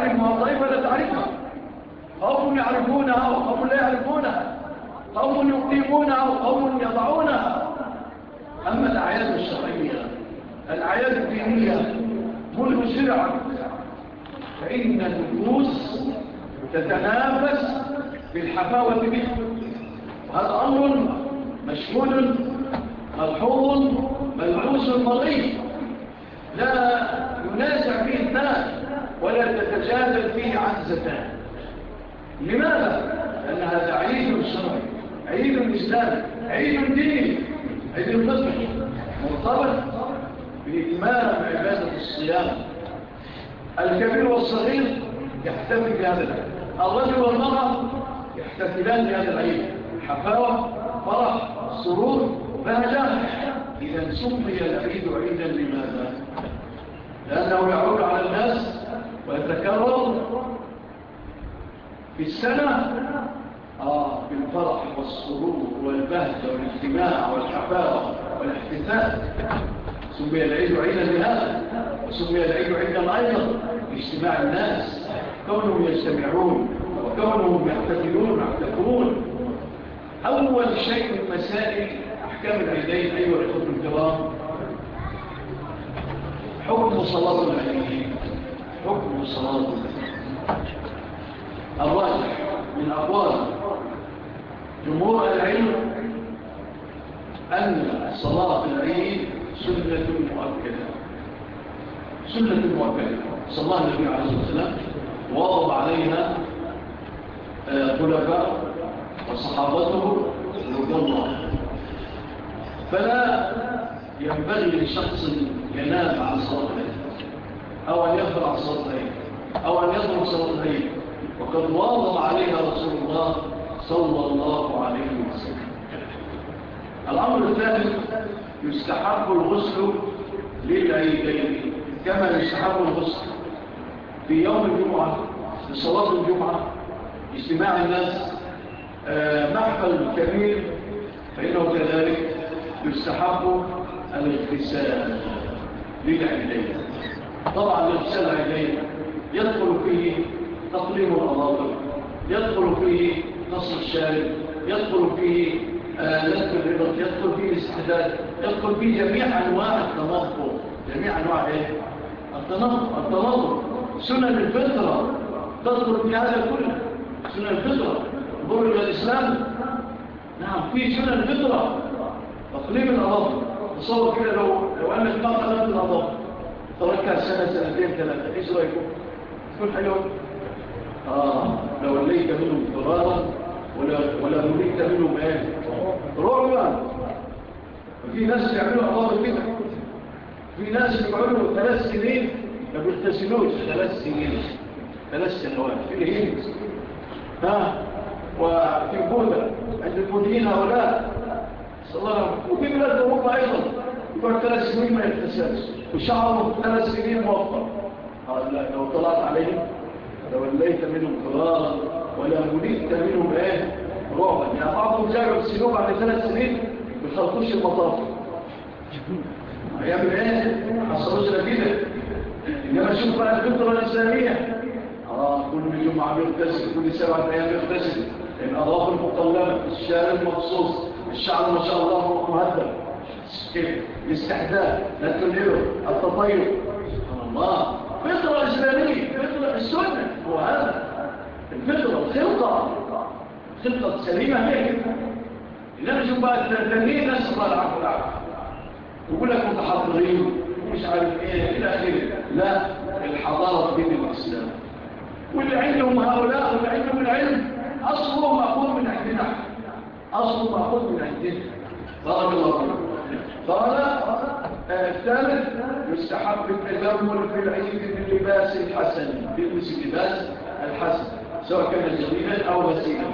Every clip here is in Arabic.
تعرف مواطنين لا تعرفها؟ قوم يعرفونها وقوم لا يعرفونها. قوم يقيمونها وقوم يضعونها. أما الأعياد الشرعية الأعياد الدينية منه سرعه فإن النفوس تتنافس بالحفاوة به. وهذا أمر مشهود ملحوظ ملعوس مريض لا ينازع فيه الناس. ولا تتجادل فيه عن زكاة لماذا؟ لأن هذا عيد الشرع عيد الإسلام عيد الدين عيد الفطر. مرتبط بإتمام عبادة الصيام. الكبير والصغير يحتفل بهذا العيد. الرجل والمرأة يحتفلان بهذا العيد. حفاوة فرح سرور بهجة. إذا سمي العيد عيدا لماذا؟ لأنه يعود على الناس ويتكرر في السنة آه في الفرح والسرور والبهجة والاجتماع والحفاوة والاحتفال سمي العيد عيدا لهذا وسمي العيد عيدا أيضا لاجتماع الناس. كونهم يجتمعون وكونهم يحتفلون ويحتفلون. أول شيء من مسائل أحكام العيدين أيها الأخوة الكرام حكم صلاة العيدين. عليكم الراجح من أقوال جمهور العلم أن صلاة العيد سنة مؤكدة. سنة مؤكدة. صلى الله عليه الصلاة والسلام وضب علينا آه، خلفاء وصحابته رضي الله فلا ينبغي لشخص ينام عن صلاة العيد. أو أن يخلع الصدرين أو أن يضرب صدرين وقد واظم عليها رسول الله صلى الله عليه وسلم. الأمر الثاني يستحق الغسل للعيدين. كما يستحق الغسل في يوم الجمعة في صلاة الجمعة اجتماع الناس. آه، محفل كبير فإنه كذلك يستحق الاغتسال للعيدين. طبعا للسلع إليه يدخل فيه تقليم الأضافر يدخل فيه نص الشارب يدخل فيه آه، لذب الربط يدخل فيه الاستعداد يدخل فيه جميع أنواع التنظر. جميع أنواع إيه؟ التنظر التنظر. سنن الفطرة تدخل في هذا كله. سنن الفطرة ضر إلى الإسلام. نعم في سنن الفطرة تقليم الأضافر تصور كده لو لو أنك ما قلت الأضافر تركها سنة سنتين ثلاثة. إيش رأيكم؟ تكون حلوة؟ آه لو ليت منهم فرارا ولا, ولا نريد منهم إيه؟ رعبا في ناس يعملوا أعضاء كده. في ناس يقعدوا ثلاث سنين ما بيغتسلوش. ثلاث سنين. ثلاث سنوات. في إيه؟ ها؟ وفي بودا. عند البوديين هؤلاء. صلى الله عليه وسلم. وفي بلاد اوروبا أيضا. يقول ثلاث سنين ما يتسلش وشعره ثلاث سنين موفق قال لا لو طلعت عليهم لوليت منهم قرارا ولا مليت منهم إيه رعبا يعني بعضهم جاءوا يغسلوه بعد ثلاث سنين ما بيخلطوش المطافي هيعمل إيه؟ ما حصلوش نتيجه انما شوف بقى الفطره الاسلاميه آه كل عم يغتسل كل سبعه أيام بيغتسل الاضاف المقلمه الشعر المخصوص الشعر ما شاء الله مهدم الاستحداث التنير التطير سبحان الله فطرة إسلامية فطرة السنة هو هذا الفطرة الخلطة الخلطة السليمة هي إنما شو بقى التنين ناس الله العفو العفو يقول لك متحضرين ومش عارف إيه إلى اخره لا الحضاره دين الاسلام واللي عندهم هؤلاء واللي عندهم العلم اصله ماخوذ من عندنا اصله ماخوذ من عندنا بارك الله فيكم قال أه، الثالث يستحب التجمل في العيد باللباس الحسن بلبس اللباس الحسن سواء كان جميلا أو وسيلا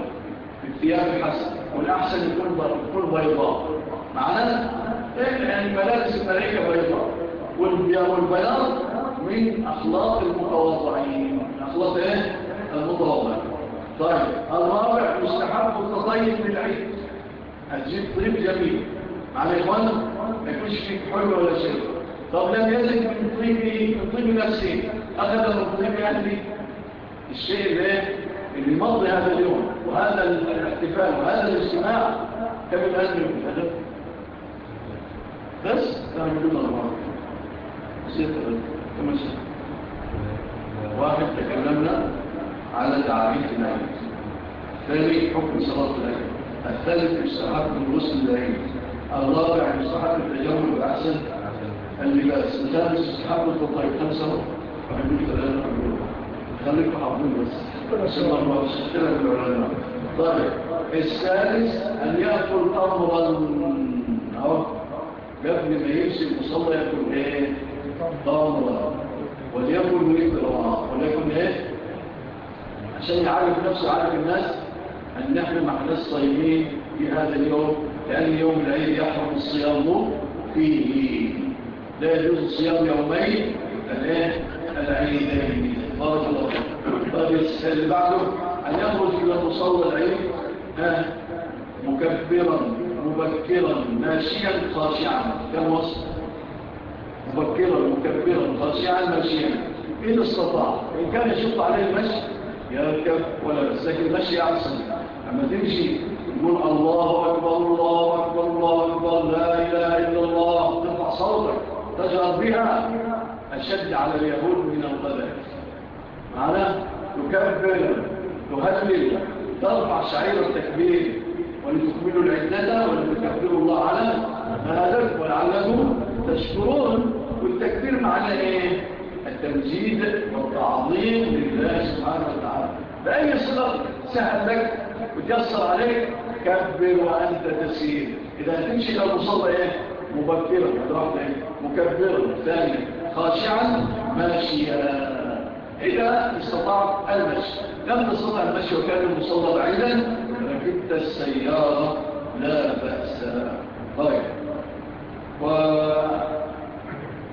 بالثياب الحسن والأحسن يكون بيضاء. معناه إيه، يعني ملابس الملائكة بيضاء. والبياض من أخلاق المتواضعين. أخلاق إيه؟ المتواضعين. طيب الرابع يستحب التطيب بالعيد الجيب طيب جميل. على إخوانا ما يكونش فيك حلو ولا شيء. طب لم يزل من طيب النفسي طيب نفسه أخذ من طيب أهلي. الشيء اللي اللي مضي هذا اليوم وهذا الاحتفال وهذا الاجتماع كم الآن يوم بس كان يقول الله سيطة واحد تكلمنا على تعريف النبي ثاني حكم صلاة العيد. الثالث اشتراك من غسل العيد. الرابع مصلحة التجمع الأحسن اللباس. الثالث حفظ الطيب خمسة وحبيب ثلاثة الله خليك حافظين بس. بسم الله وسلم. العلماء طيب السادس أن يأكل طمرا أهو قبل ما يمسي المصلى يأكل إيه؟ طمرا وليكن مطرا وليكن إيه؟ عشان يعرف نفسه عارف الناس أن نحن مع الصيمين في هذا اليوم. لأن يوم العيد يحرم الصيام فيه. لا يجوز صيام يومين الآن العيدين. بارك الله طيب اللي بعده أن يخرج إلى مصلى العيد؟ مكبرا مبكرا ماشيا خاشعا. كم وصف؟ مبكرا مكبرا خاشعا ماشيا. إن استطاع. إن كان يشط عليه المشي يركب ولا بس لكن المشي يعصر أما تمشي يقول الله أكبر الله أكبر الله أكبر لا إله إلا الله. ترفع صوتك تجهر بها. أشد على اليهود من القذائف معناه تكبر تهلل ترفع شعير التكبير. ولتكملوا العدة ولتكبروا الله على هذا ولعلكم تشكرون. والتكبير معناه إيه؟ التمجيد والتعظيم لله سبحانه وتعالى. بأي صدق سهل لك وتيسر عليك كبر وأنت تسير. إذا تمشي إلى المصلى إيه؟ مبكرا إيه؟ مكبرا ثانيا. خاشعا ماشيا. إذا استطعت المشي. لم تستطع المشي وكان المصلى بعيدا ركبت السيارة لا بأس. طيب.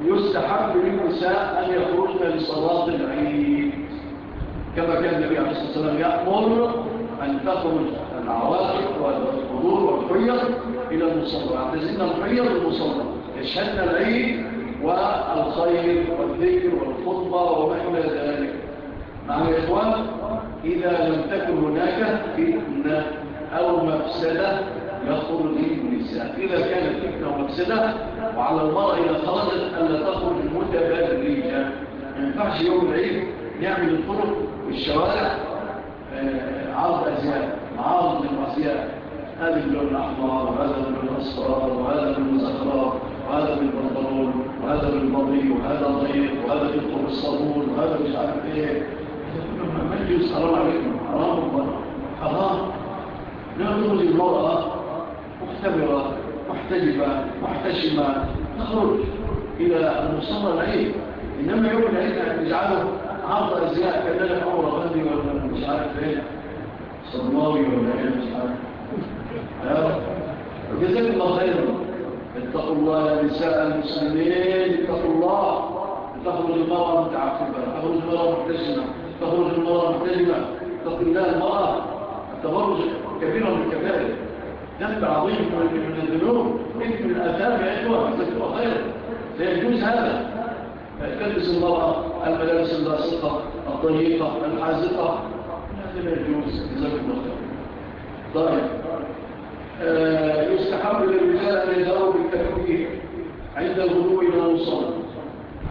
ويستحب للنساء أن يخرجن لصلاة العيد. كما كان النبي عليه الصلاة والسلام يأمر أن تخرج العوائق والقبور والحيض إلى المصلى اعتزلنا الحيض المصلى يشهدنا العيد والخير والذكر والخطبة وما إلى ذلك مع الإخوان إذا لم تكن هناك فتنة أو مفسدة يخرج النساء إذا كانت فتنة ومفسدة وعلى المرأة إذا خرجت ألا تخرج متبرجة ما ينفعش يوم العيد نعمل الطرق والشوارع عرض أزياء عظم هذه اللون الأحمر وهذا اللون الأصفر وهذا المزخرف وهذا بالبنطلون وهذا بالبطيء وهذا ضيق وهذا يدخل الصابون وهذا مش عارف إيه. من يسهر عليكم. حرام حرام. نعمل للمرأة مختبرة محتجبة محتشمة تخرج إلى المصمم العيد. إنما يوم العيد نجعله عرض أزياء كذلك عمر غني ولا مش عارف إيه. تضمري ولا إيه مش عارف جزاكم الله خيرا. اتقوا الله يا نساء المسلمين. اتقوا الله. تخرج المرأة متعففة تخرج المرأة محتشمة تخرج المرأة محتشمة اتقوا الله المرأة التبرج كبيرة من الكبائر. ذنب عظيم من الذنوب. من الآثام يا إخوة. جزاكم الله خيرا. لا يجوز هذا. تلبس المرأة الملابس اللاصقة الضيقة الحازقة. الله طيب. آه، يستحب للرجال أن بالتكبير عند الغدو إلى المصلى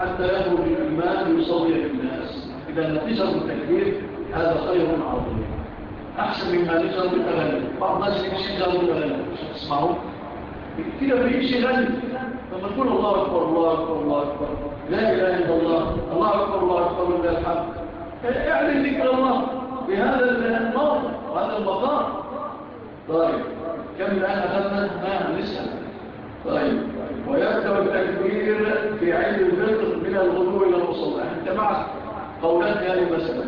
حتى يخرج الامام يصلي بالناس. إذا نتيجه التكبير هذا خير عظيم. أحسن مما نجر بالتغلب بعض الناس يشجع بالتغلب اسمعوا. كده في شيء غالب لما تقول الله أكبر الله أكبر الله أكبر. لا إله إلا الله. الله أكبر الله أكبر لله الحمد اعلن ذكر الله. بهذا الموضع وهذا المقام طيب كم الآن أخذنا نعم نسأل. طيب ويبدأ التكبير في عيد الفطر من الغدو إلى المصلى أنت معك قولان في هذه المسألة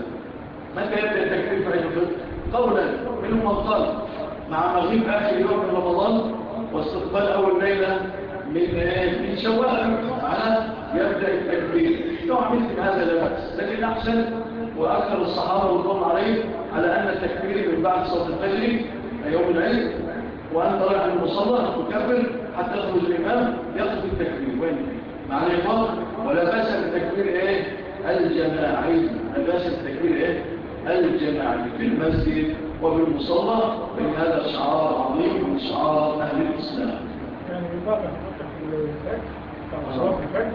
متى يبدأ التكبير في عيد الفطر؟ قولا من القلب مع مغيب آخر يوم من رمضان واستقبال أول ليلة من من شوال. على يبدأ التكبير. لو عملت هذا لا لكن أحسن وأكثر الصحابة والقوم عليه على أن التكبير من بعد صوت الفجر يوم العلم وأن طلع المصلى تكبر حتى يخرج الإمام يقضي التكبير. وين؟ مع الإمام ولا بأس بالتكبير إيه؟ الجماعي. لا بأس بالتكبير إيه؟ الجماعي. في المسجد وبالمصلى من هذا شعار عظيم من شعار أهل الإسلام. كان يبقى صاحبك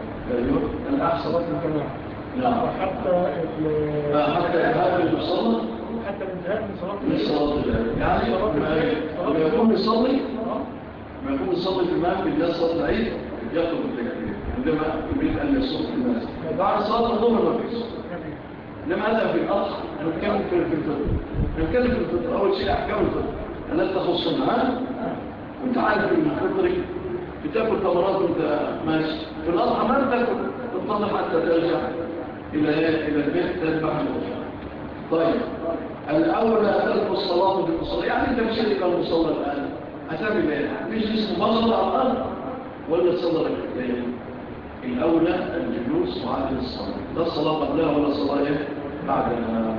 حتى إذهاب للمصلى حتى الانتهاء من صلاة الليل يعني لما يكون يصلي لما يكون يصلي في المغرب يا صلاة العيد يطلب التكبير عندما يريد أن يصلي في الناس بعد الصلاة الظهر ما فيش لما هذا في الأخ نتكلم في الفطر نتكلم في الفطر أول شيء أحكام الفطر ألا تخص معاه وأنت عارف إن الفطر انت انت ماشي. في الاضحى ما انت تضطر حتى ترجع إلى إلى البيت تذبح طيب الاولى اترك الصلاة في المصلى يعني أنت مش شركة المصلى الآن. هتعمل إيه؟ مش جسم مصلى على الأرض ولا تصلى بالكتابين الاولى الجلوس وعدم الصلاة. لا صلاة قبلها ولا صلاة بعدها.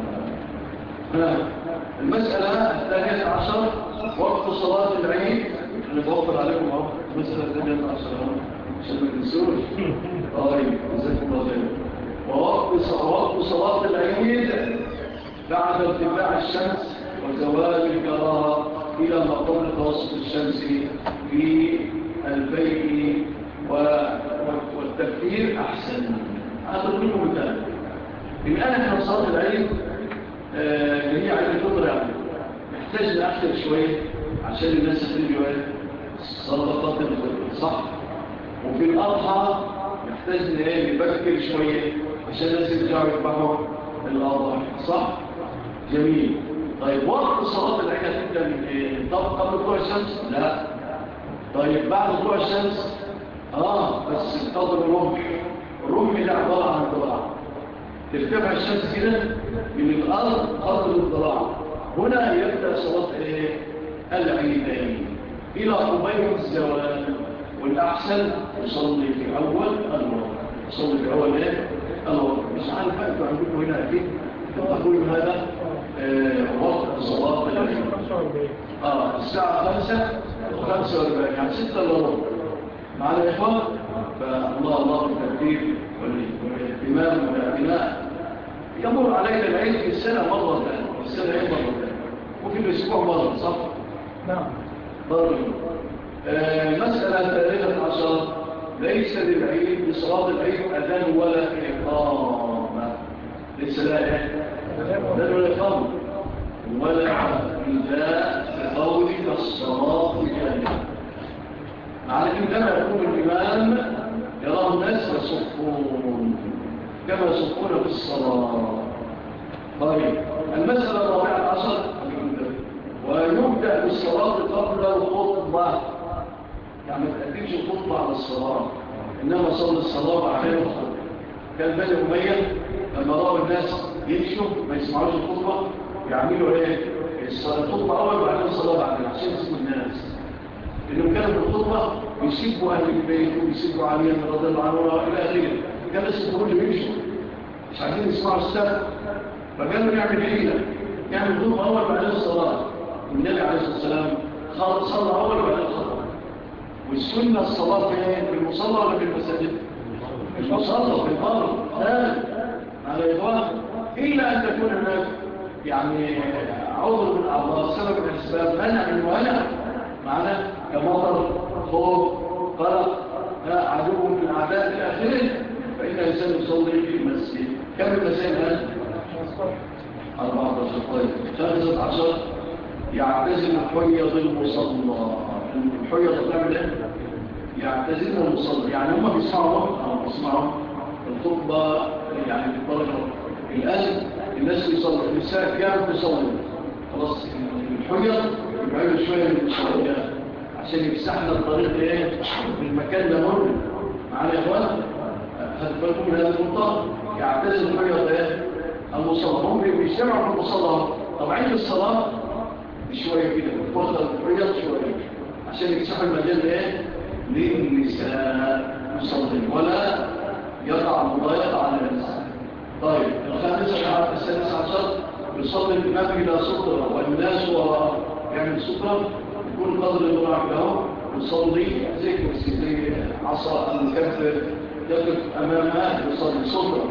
المسألة الثانية عشر وقت صلاة العيد. أنا بوطل عليكم أهو. وسلم طيب جزاكم الله خير ووقت صلاه صلاه العيد بعد ارتفاع الشمس وزوال الكراهه إلى ما توسط الشمس في البيت احسن هذا كله ممتاز الان إحنا صلاه العيد هي عيد الفطر يعني محتاج ناخر شوية عشان الناس تخرج شوية صدقة الفطر صح وفي الأضحى يحتاج ان إيه شوية عشان الناس يرجعوا يذبحوا الأضحى صح جميل. طيب وقت الصلاة اللي إحنا تبدأ من طب قبل طلوع الشمس لا طيب بعد طلوع الشمس آه بس تقضي الرمح الرمح ده عبارة عن ضلع ترتفع الشمس كده من الأرض قبل الضراع هنا يبدأ صلاة إيه؟ العيدين. إلى طبيع الزوال والأحسن يصلي في أول الوقت يصلي في أول الوقت مش عارف أنتوا عندكم هنا أكيد. تقول هذا آه، وقت صلاة آه الساعة 5 و45 يعني 6 إلا مع الإخوان فالله الله بالترتيب والاهتمام والاعتناء يمر علينا العيد في السنة مرة ثانية السنة مرة ثانية. وفي الأسبوع مرة صح؟ نعم. ضروري مسألة ثالثة عشر ليس للعيد بصلاة العيد أذان ولا إقامة ليس لا أدان ولا إقامة ولا إذاء بقول الصلاة كاملة على كما يكون الإمام يراه الناس يصفون كما يصفون في الصلاة طيب المسألة الرابعة عشر ويبدأ بالصلاة قبل الخطبة يعني ما تأتيش الخطبة على الصلاة إنما صلى الصلاة بعدين الخطبة كان بني أمية لما رأوا الناس يمشوا ما يسمعوش الخطبة يعملوا إيه؟ الخطبة أول وبعدين الصلاة بعدين عشان يسموا الناس. إنهم كانوا في الخطبة يسيبوا أهل البيت ويسيبوا علي رضي الله عنه إلى آخره. كان الناس يقولوا يمشوا مش عايزين يسمعوا السبب فكانوا يعمل حيلة يعمل الخطبة أول بعدين الصلاة. النبي عليه الصلاة والسلام صلى أول ولا خطأ والسنة الصلاة إيه؟ في المصلى ولا في المساجد؟ المصلى في الأرض آه. على الاطلاق إلا أن تكون هناك يعني عوض من أعضاء سبب من الأسباب منع من مهنع معنى كمطر خوف قلق عدو من الأعداء الآخرين. فإن الإنسان يصلي في المسجد. كم المسجد هذا؟ 14 طيب. 13 يعتزل الحيض المصلى الحيض قبل يعتزم يعتزل المصلى يعني هم بيسمعوا أو بيسمعوا الخطبة يعني بالطريقة الاسد الناس بيصلوا النساء الساعة بيصلوا خلاص الحيض يبعدوا شوية من المصلى عشان يمسحنا الطريق إيه؟ المكان ده مر معايا يا إخوان؟ خدوا بالكم من هذا المنطق يعتزل الحيض إيه؟ المصلى هم بيجتمعوا في المصلى. طبعا الصلاة شوية كده بالفرصة الفريض شوية. عشان يكسحوا المجال إيه للنساء. مصدر ولا يضع مضايق على النساء. طيب الخامسة السادسة عشر يصدر الإمام إلى سطرة والناس وراءه يعني سطرة يكون قدر المراعي له يصلي زي كرسي عصا المكفر يقف أمامها يصلي سطرة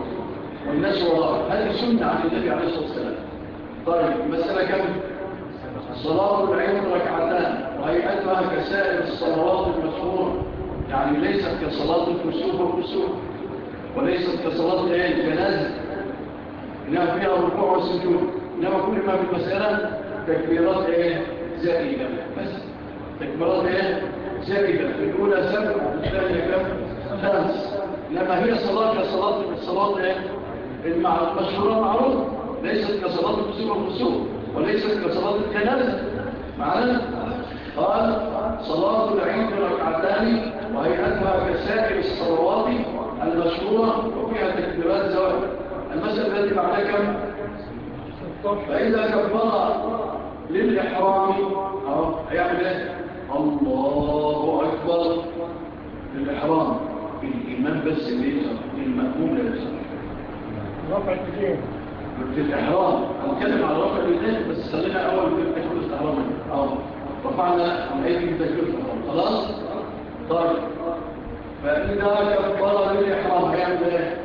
والناس وراءه هذه سنة عن النبي عليه الصلاة والسلام. طيب مسألة كم؟ صلاة العين ركعتان. وهيئتها كسائر الصلوات المشهورة يعني ليست كصلاة الكسوف والكسوف وليست كصلاة العين كنازل إنها فيها ركوع وسجود. إنما كل ما في المسألة تكبيرات إيه زائدة. بس تكبيرات إيه زائدة. في الأولى سبع والثانية كم خمس. إنما هي صلاة كصلاة الصلاة المشهورة معروف ليست كصلاة الكسوف والكسوف وليست كصلاة الكنائس معنا قال صلاة العيد ركعتان وهيئتها كسائر الصلوات المشهورة وفيها تكبيرات زواج. المسألة التي بعد كم؟ فإذا كبر للإحرام هيعمل يعني إيه؟ الله أكبر. للإحرام. الإيمان بس ليه المأموم للإحرام رفع الكتاب في الإحرام هنتكلم على رفع الإيدين بس خلينا أول في التكبير الإحرام آه رفعنا الأيدي في الإحرام خلاص؟ طيب فإذا كبر بالإحرام هيعمل يعني إيه؟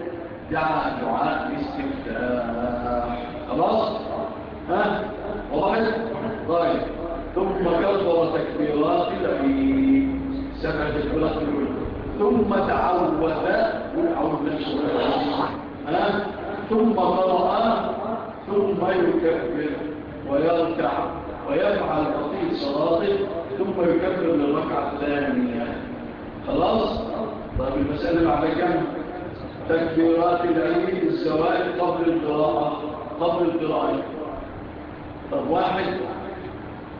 دعاء دعاء الاستفتاح خلاص؟ ها؟ واحد؟ طيب ثم كبر تكبيرات الأبيب سبعة الأولى ثم تعود قل أعوذ بالله ها؟ ثم قرأ ثم يكبر ويركع ويفعل بقية صلاته ثم يكبر للركعة الثانية خلاص؟ طيب المسألة على كم؟ تكبيرات العيد الزوائد قبل القراءة قبل القراءة طب واحد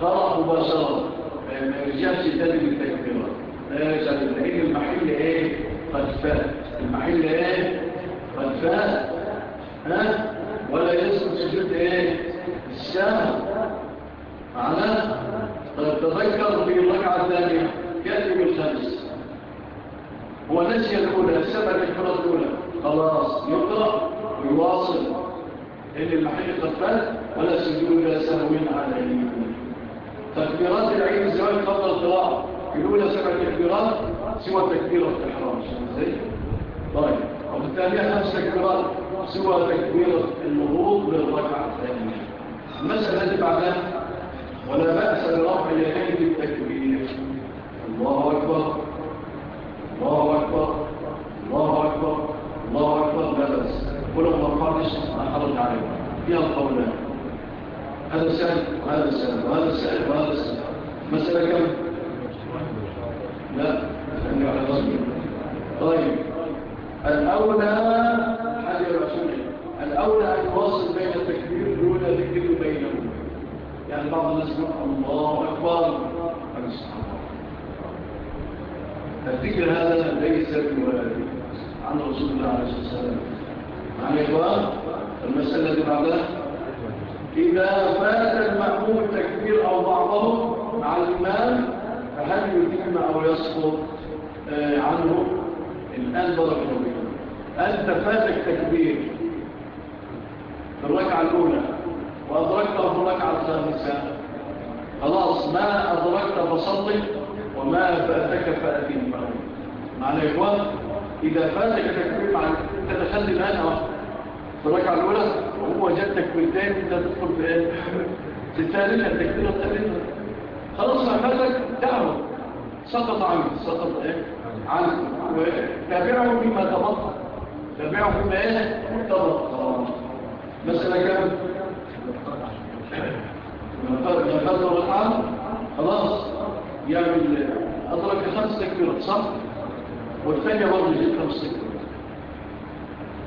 قرأ مباشرة ما يرجعش تاني بالتكبيرات لا يرجع لأن المحل إيه؟ قد فات المحل إيه؟ قد فات ها ولا يسقط الجد إيه الشهر معناه تذكر في الركعه الثانية كاتب الخمس هو نسي الأولى سبع الكره الأولى. خلاص يقرأ ويواصل. إن المحل قد فات ولا سجود سهو عليه تكبيرات العيد الزواج قبل القراءة. الأولى سبع تكبيرات سوى تكبيرة الإحرام. طيب. وبالتالي خمس تكبيرات. سوى تكبير المروض للركعة الثانية. المسألة التي بعدها ولا بأس برفع اليدين بالتكبير. الله أكبر الله أكبر الله أكبر الله أكبر لا بأس. ولو ما قالش أحرج عليه. فيها القولان هذا سهل وهذا سهل وهذا سهل وهذا سهل مسألة كم؟ لا أتعني على رجل طيب. الأولى هدي الرسول. الأولى أن يواصل بين التكبير الأولى ذكر بينهم. يعني بعض الناس يقول الله أكبر. الذكر هذا ليس بولده عن رسول الله عليه الصلاة والسلام. عن إخوان إيه المسألة التي بعدها. إذا فات المأمور تكبير أو بعضه مع الإمام فهل يتم أو يسقط؟ آه، عنه. الآن بارك الله أنت فاتك تكبير. في الركعة الأولى. وأدركته في الركعة الخامسة. خلاص ما أدركت فصلي وما فأتك فأتين معنى يا إخوان إذا فاتك تكبير مع تخلي الآن آه، في الركعة الأولى وهو تكبيرتين تكبير تاني أنت تدخل في إيه؟ في الثالثة التكبيره الثالثة. خلاص ما فاتك تعمل سقط عنك سقط إيه؟ عنك. وتابعه بما تبطل تبعهم فيما إيه مرتبط مثلا كم لما قدر الحال خلاص يعمل أدرك خمس تكبيرات صح والثانية برضه جد خمس تكبيرات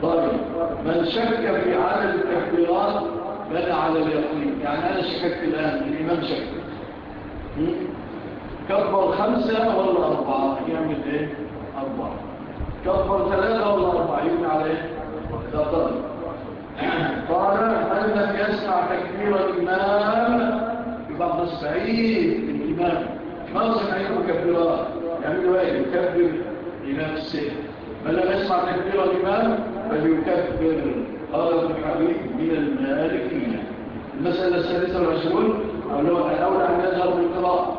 طيب من شك في عدد التكبيرات بدا على اليقين يعني أنا شككت الآن الإمام شك كبر خمسة ولا أربعة يعمل إيه أربعة كفر ثلاثة والله معين عليه لطل قال هل لم يسمع تكبير الإمام ببعض السعيد الإمام ما سمعين مكبرات يعني إيه يكبر لنفسه من لم يسمع تكبير الإمام فليكبر قال ابن حبيب من المالكية المسألة الثالثة والعشرون أولى أن يذهب للقراءة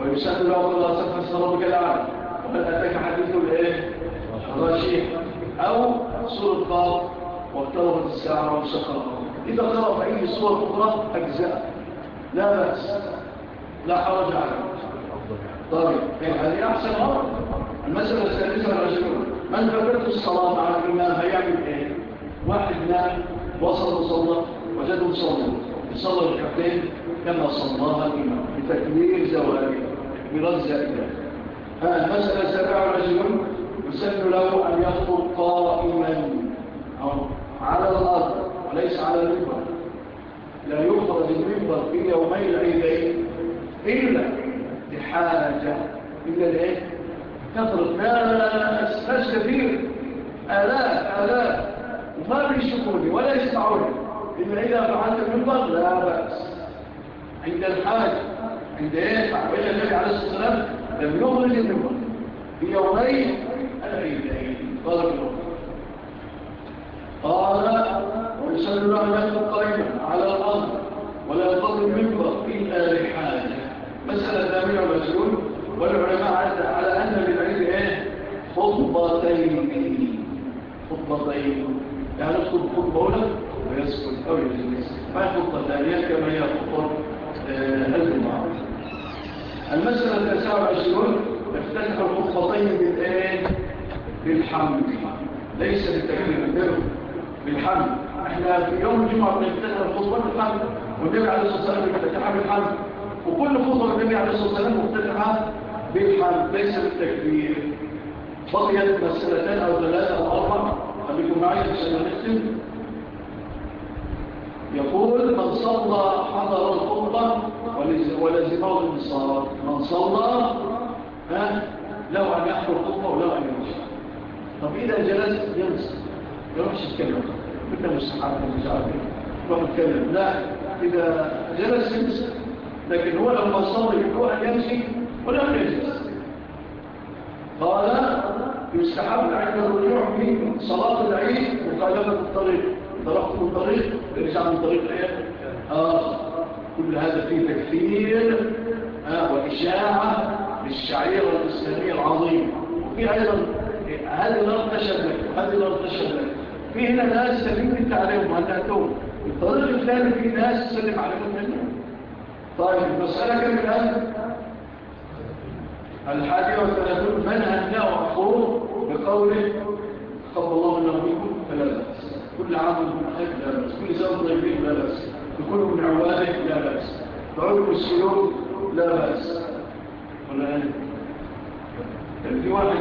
ويسهل له قراءة سفر الصلاة كالعالم بل أتاك حديث الإيه الرشيح أو سورة قاف واقتربت الساعة وانشق إذا قرأ في أي سورة أخرى أجزاء. لا بأس. لا حرج عليه طيب. إيه، هذه أحسن أمر المسألة الثالثة الرجل من فبرت الصلاة على الإمام هيعمل إيه؟ واحد نام وصل وصلى وجده صلى. يصلى الحقين كما صلاها الإمام. بتكبير زواجه برد زائدة فالمسألة سمع رجل يسن له أن يخطر قائما. أو على الأرض وليس على المنبر. لا يخرج المنبر في يومي العيدين إلا لحاجة إلا لإيه؟ تخرج ناس كثير. آلاف آلاف وما بيشكوني ولا يسمعوني. إلا إذا فعلت المنبر لا بأس. عند الحاجة عند إيه؟ وإلا النبي عليه الصلاة والسلام لم يخرج النبوة في يومين العيدين. قال ويسلم قال ويسأل الله على الأرض ولا يطلب منبر إلا لحاجة مسألة ثامنة ومسؤول والعلماء عزة على أن بالعيد إيه؟ خطبتين. خطبتين. يعني يخطب خطبة هنا ويسكت أو يجلس. ما خطبة ثانية؟ كما هي خطبة آه، هذه المعرفة المسألة التاسعة والعشرون افتتح الخطبتين بالآن بالحمد. ليس بالتكليف الدرب بالحمد. إحنا في يوم الجمعة بنفتتح الخطبات بالحمد والنبي عليه الصلاة والسلام بيفتتحها بالحمد. وكل خطبة النبي عليه الصلاة والسلام مفتتحها بالحمد ليس بالتكبير بقيت مسألتان أو ثلاثة أو أربعة. خليكم معي عشان نختم. يقول من صلى حضر الخطبة الله ولزمار الصلاة. من صلى لو أن يحضر قطة ولو أن يمشي طب إذا جلس ينسى يروحش يتكلم إلا مش صحابة مش يروح يتكلم. لا إذا جلس ينسى لكن هو لما صلى يروح يمشي ولا يجلس. قال يستحب عند الرجوع في صلاة العيد مخالفة الطريق. طرقت الطريق ليس من طريق آخر كل هذا فيه تكثير آه، وإشاعة للشعيرة الإسلامية العظيمة وفي أيضا هذه الأرض تشبك وهذه الأرض تشبك في هنا ناس سليم أنت عليهم وهدأتهم الطريق الثاني في ناس تسلم عليهم تانية طيب المسألة كم من والثلاثون من هنأوا أخوه بقوله خب الله من أبوكم فلا بأس. كل عام من خير لا بأس كل سنة طيبين لا بأس. يكون من عوالك لا بأس. طريق السلوك لا بأس. ولا كان في واحد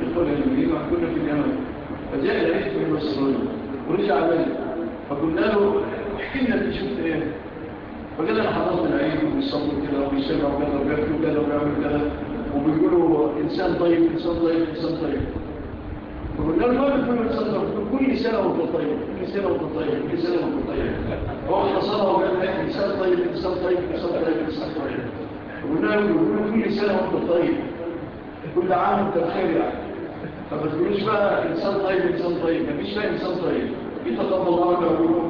يدخل المدينة كنا في اليمن فجاء لقيت من السلوك ورجع بلد. فقلنا له احكي لنا انت شفت إيه؟ فقال أنا حضرت العيد وبيصلوا كده وبيشربوا كده وبياكلوا كده وبيعملوا كده وبيقولوا إنسان طيب إنسان طيب إنسان طيب. يقول لا المغرب من كل سنة وانت طيب كل سنة وانت طيب كل سنة وانت طيب هو حصلها وقال لك إنسان طيب إنسان طيب إنسان طيب إنسان طيب قلنا له كل سنة وانت طيب كل عام انت بخير يعني فما تقولوش بقى إنسان طيب إنسان طيب مفيش بقى إنسان طيب انت طب الله عنه يقول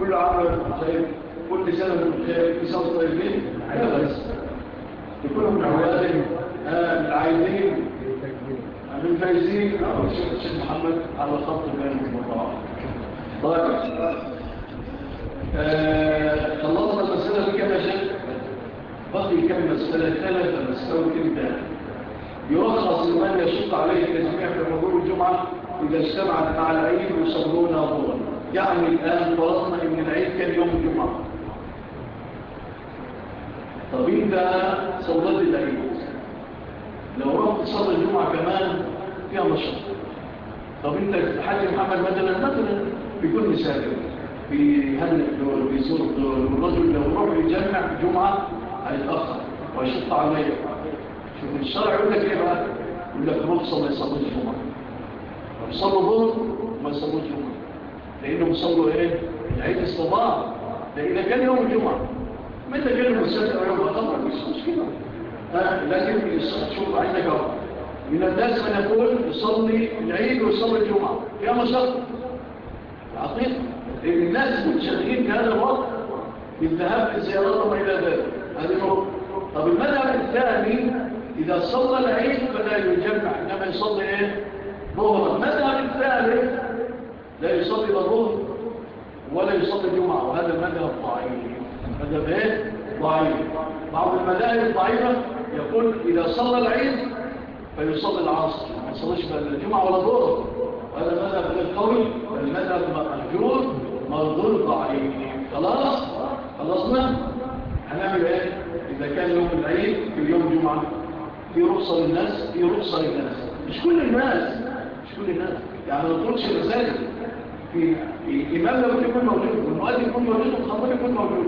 كل عام انت طيب كل سنة وانت بخير إنسان طيب ليه؟ لا بس يكونوا من عوالهم العائلين الفايزين أو الشيخ محمد على خط الان المتعارف طيب. آه، خلصنا المسألة بكم يا شيخ بقي كم مسألة ثلاثة مستوكل ثلاثة يرخص لمن يشق عليه التجميع في حضور الجمعة إذا اجتمعت مع العيد يصلونها ظهرا يعني الآن فرضنا إن العيد كان يوم الجمعة. طب انت صلت العيد. لو رحت تصلي الجمعة كمان فيها نشاط طب انت الحاج محمد مثلا مثلا بيكون مسافر بيهنف الدور بيزور الدور والرجل لو روح يجمع جمعة هيتأخر ويشط عليه شوف الشرع يقول لك إيه بقى؟ يقول لك رخصة ما يصلوش طب يصلوا ظهر ما يصلوش الجمعه لأنهم صلوا إيه؟ العيد الصباح. ده إذا كان يوم الجمعة. متى كان المسافر؟ يوم الأمر مش مشكلة. لكن شوف عندك. أول من الناس من يقول يصلي العيد ويصلي الجمعة. يا مشاق العقيدة الناس متشغلين في هذا الوقت بالذهاب في وما إلى ذلك. هذه نقطة. طب المذهب الثاني إذا صلى العيد فلا يجمع. إنما يصلي إيه؟ ظهر المذهب الثالث لا يصلي الظهر ولا يصلي الجمعة. وهذا مذهب ضعيف. مذهب إيه؟ ضعيف. بعض المذاهب ضعيفة. يقول إذا صلى العيد فيصلي العصر ما يصليش الجمعة ولا الظهر هذا ماذا غير القول المدى المأجور مرضون عليه. خلاص؟ خلصنا؟ هنعمل إيه؟ إذا كان يوم العيد في يوم جمعه في رخصة للناس في رخصة للناس. مش كل الناس مش كل الناس. يعني ما تقولش رسالة في الامام لما يكون موجود والمؤذن يكون موجود والخطيب يكون موجود.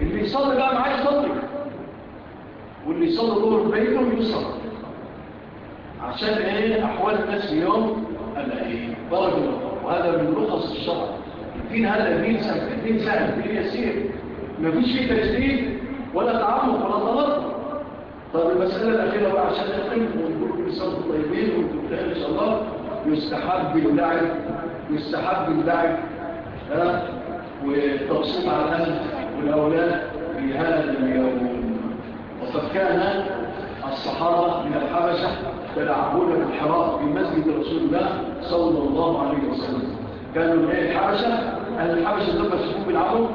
اللي يصلي بقى معاه يصلي. واللي يصلوا ظهر بينهم يصلوا عشان إيه؟ أحوال الناس اليوم قال إيه؟ درجه وهذا من رخص الشرع. الدين هذا الدين سهل؟ الدين سهل. الدين يسير. ما فيش فيه تجديد ولا تعمق ولا تنطق طب المسألة الأخيرة بقى عشان تقيم ونقول كل سنة طيبين ونقول إن شاء الله. يستحب اللعب يستحب اللعب ها؟ وتقسيم على الأهل والأولاد في هذا اليوم. وقد كان الصحابة من الحبشة يلعبون في الحراب في مسجد رسول الله صلى الله عليه وسلم. كانوا من الحبشة أهل الحبشة لما يشوفوا بيلعبوا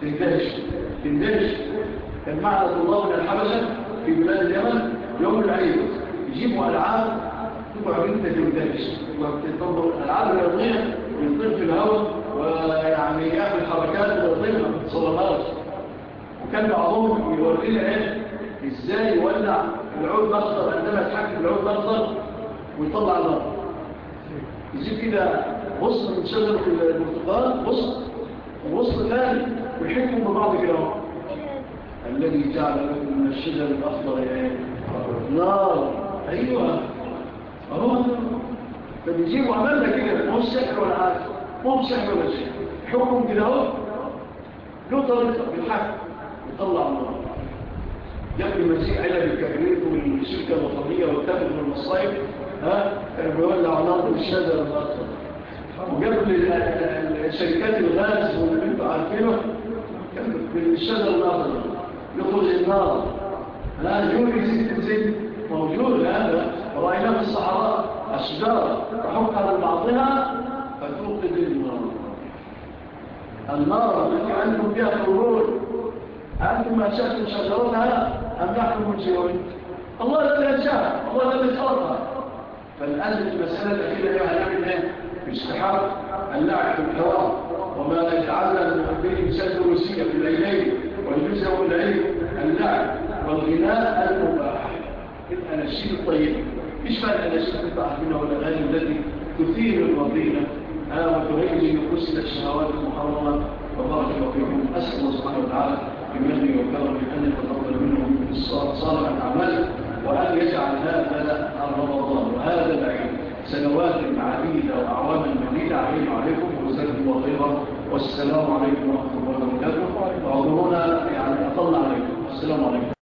تندهش تندهش كان معنا الله من الحبشة في بلاد اليمن يوم العيد. يجيبوا ألعاب تبقى انت تندهش وبتتنظر الألعاب الرياضية ينطل في الهواء ويعني يعمل حركات ويطيرها صلى الله عليه وسلم. وكان بعضهم يورينا إزاي يولع العود الاخضر عندما يتحكم العود الاخضر ويطلع النار يجيب كده بص من شجره البرتقال بص بص ثاني ويحكم ببعض كده الذي جعل لكم من الشجر الاخضر يا نار أيوه. أهو. فبيجيبوا عملنا كده مو سحر ولا عارف مو سحر ولا شيء. حكم كده أهو. له طريقة بالحق يطلع النار. يبني مسيح علب الكبريت والشركة الوطنية والتابد والمصائب؟ كانوا بيولع نار بالشجر الأخضر وقبل شركات الغاز واللي أنتوا عارفينه بالشجر الأخضر يخرج النار ها يوري زيت زيت موجود هذا ورأينا في الصحراء أشجار تحك على بعضها فتوقد النار. النار التي عندهم بها خروج أنتم ما شفتم شجرتها أم نحن منشئون الله لا ينشاها الله لا يتخلطها فالآن المسألة الأخيرة يا أهلنا يستحق اللعب في الحوار وما يجعلنا المحبين سد وسيلة في العينين والجزء والعين اللعب والغناء المباح. الأناشيد الطيب مش فعلا الأناشيد الطيب منه والأغاني التي تثير الرضينة وتهيج نفوسنا الشهوات المحرمة وبارك وفيهم أسأل الله سبحانه وتعالى بمن يوكل من يتقبل يتفضل منهم صالح الأعمال وأن يجعل هذا الرمضان وهذا العيد سنوات عديدة وأعوام مديدة عليهم عليكم وزاد الله خيرا والسلام عليكم ورحمة الله وبركاته. وعذرونا يعني أطلع عليكم. السلام عليكم.